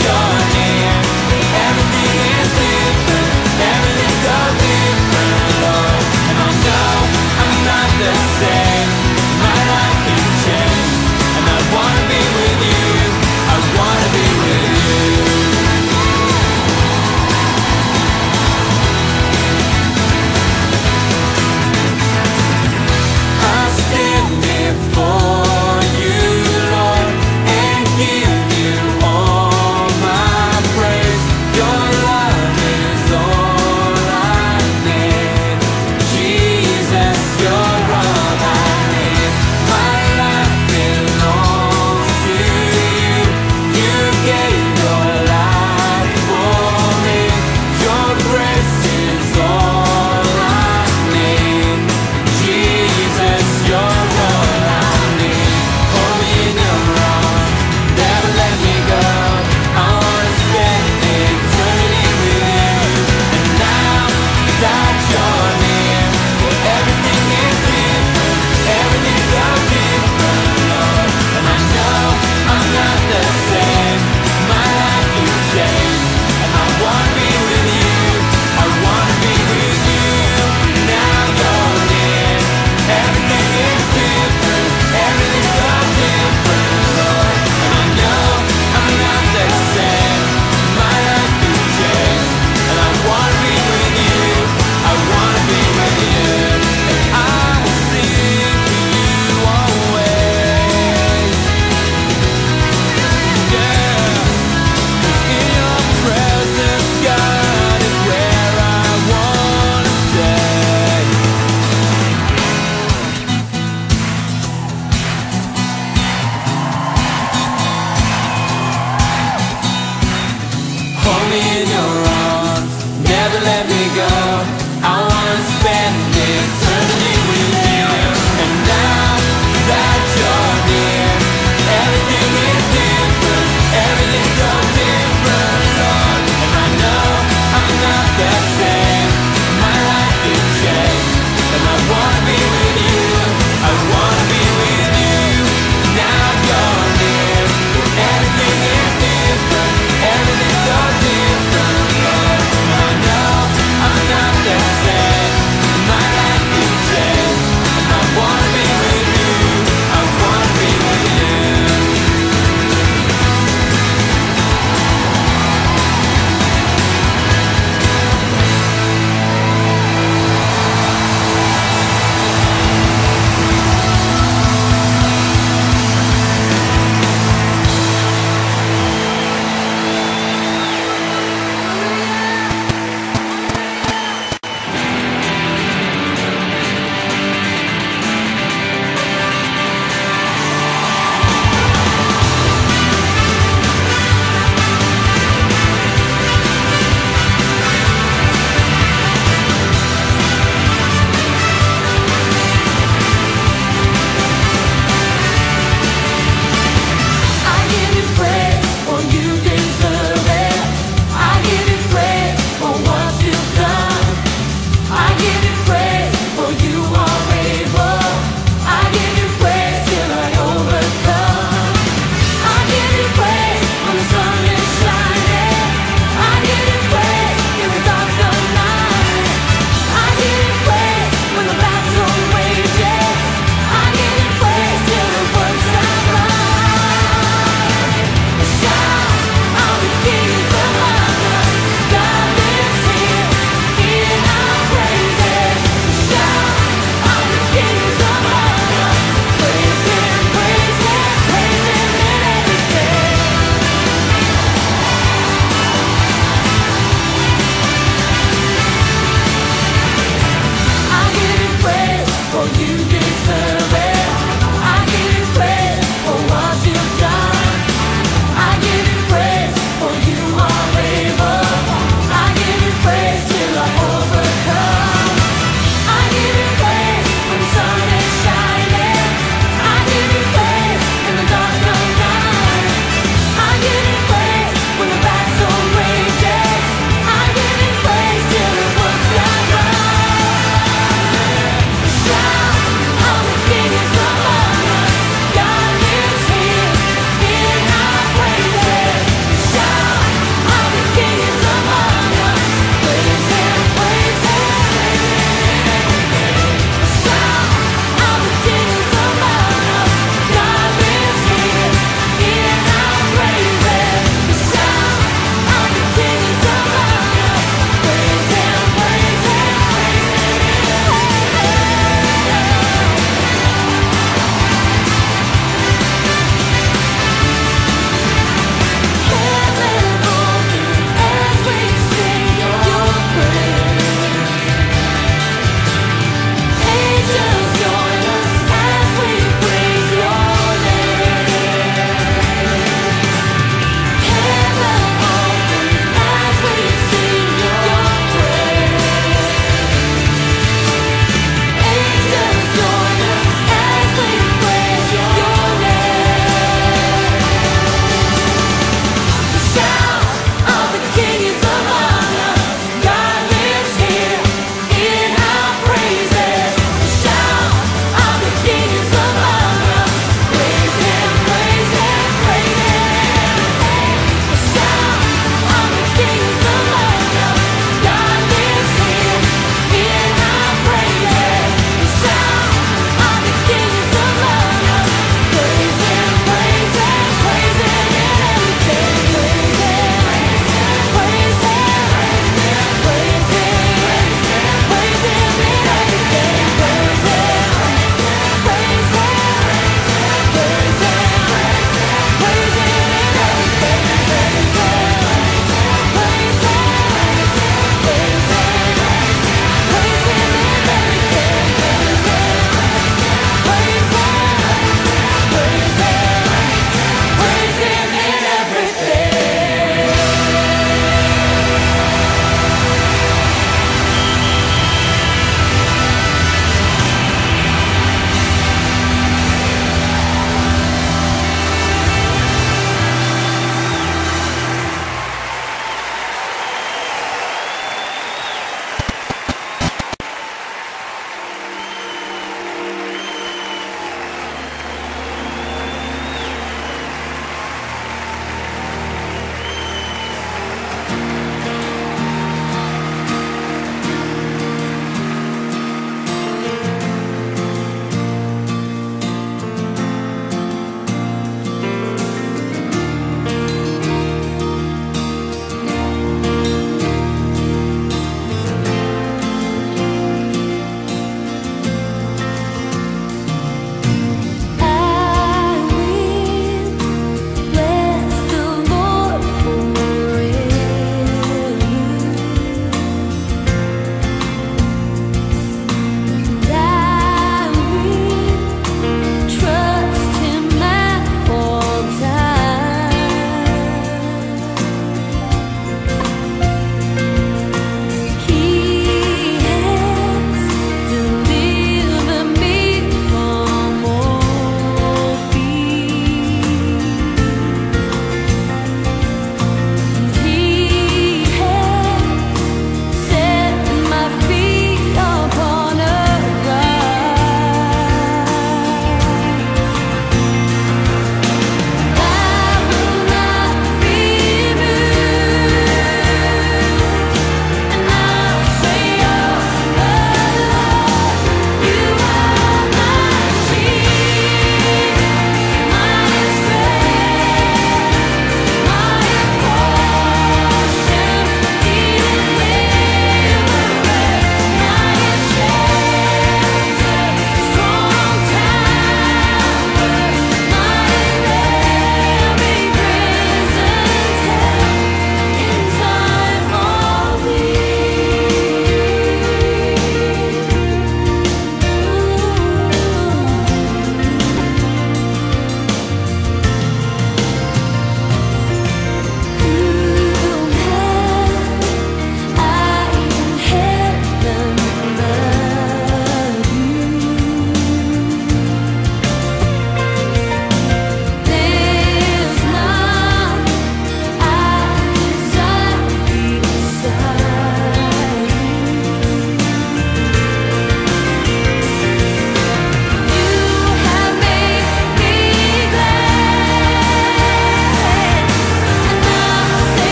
Yeah.